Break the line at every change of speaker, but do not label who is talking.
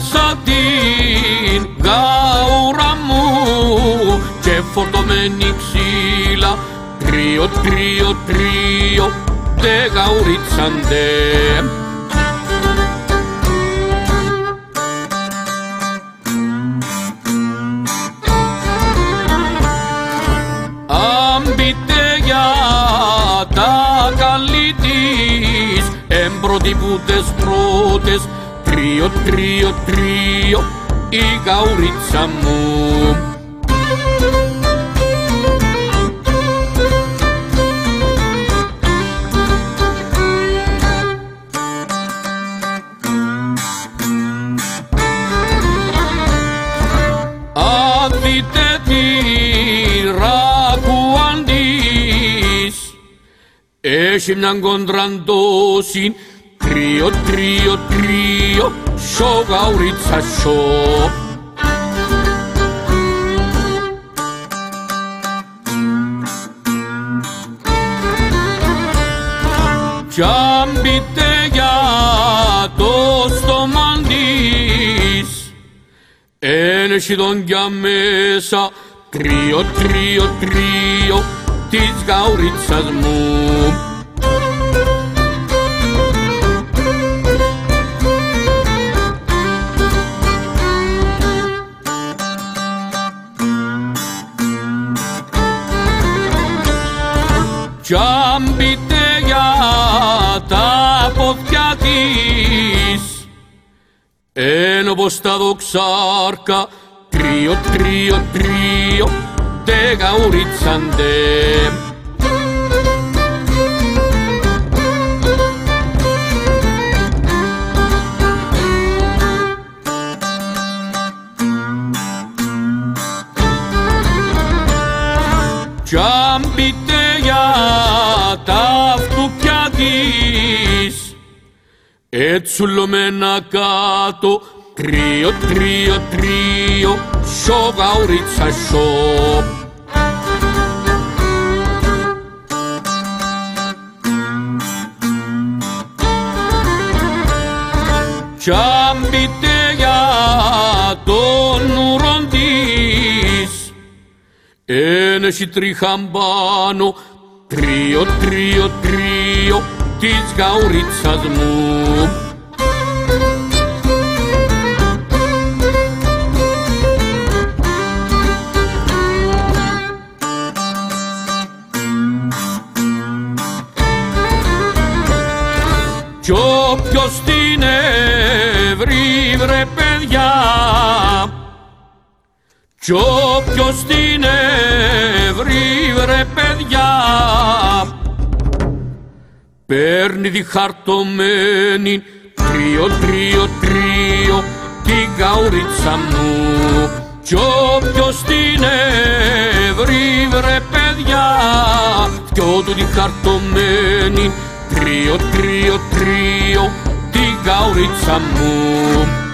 Πιάσα την γάουρα μου και φορτωμένη ξύλα. Τρίο, τρίο, τρίο τε γαουρίτσαντε. Αν πείτε για τα καλή της εμπροτυπούτες πρώτες τρίο, τρίο, τρίο η γαουρίτσα μου. Αν δείτε τη ράκουαν της έχει μιαν κοντραντόση τρίο, τρίο, τρίο σο γαουρίτσα σο Κι αν πείτε για το στόμα της. Εν έχει τον για μέσα. Τρίο, τρίο, τρίο της γαουρίτσας μου Κι αν πείτε για τα πόδια της Εν όπως τα δοξάρκα τρίο, τρίο, τρίο τε γαουρίτσαντε. Κι αν ετσουλωμένα κάτω τρίο, τρίο, τρίο σο γαουρίτσα σο. Κι αν πείτε για τον ουρον της Εν έχει τρίχαν πάνω τρίο, τρίο, τρίο της γαουρίτσας μου Κι όποιος την ευρύ βρε παιδιά. Κι όποιος την ευρύ βρε παιδιά παίρνει τη χαρτωμένη τρίο, τρίο, τρίο την καουρίτσα μου. Κι όποιος την ευρύ βρε παιδιά κι του τη χαρτωμένη τρίο, τρίο, τρίο την καουρίτσα μου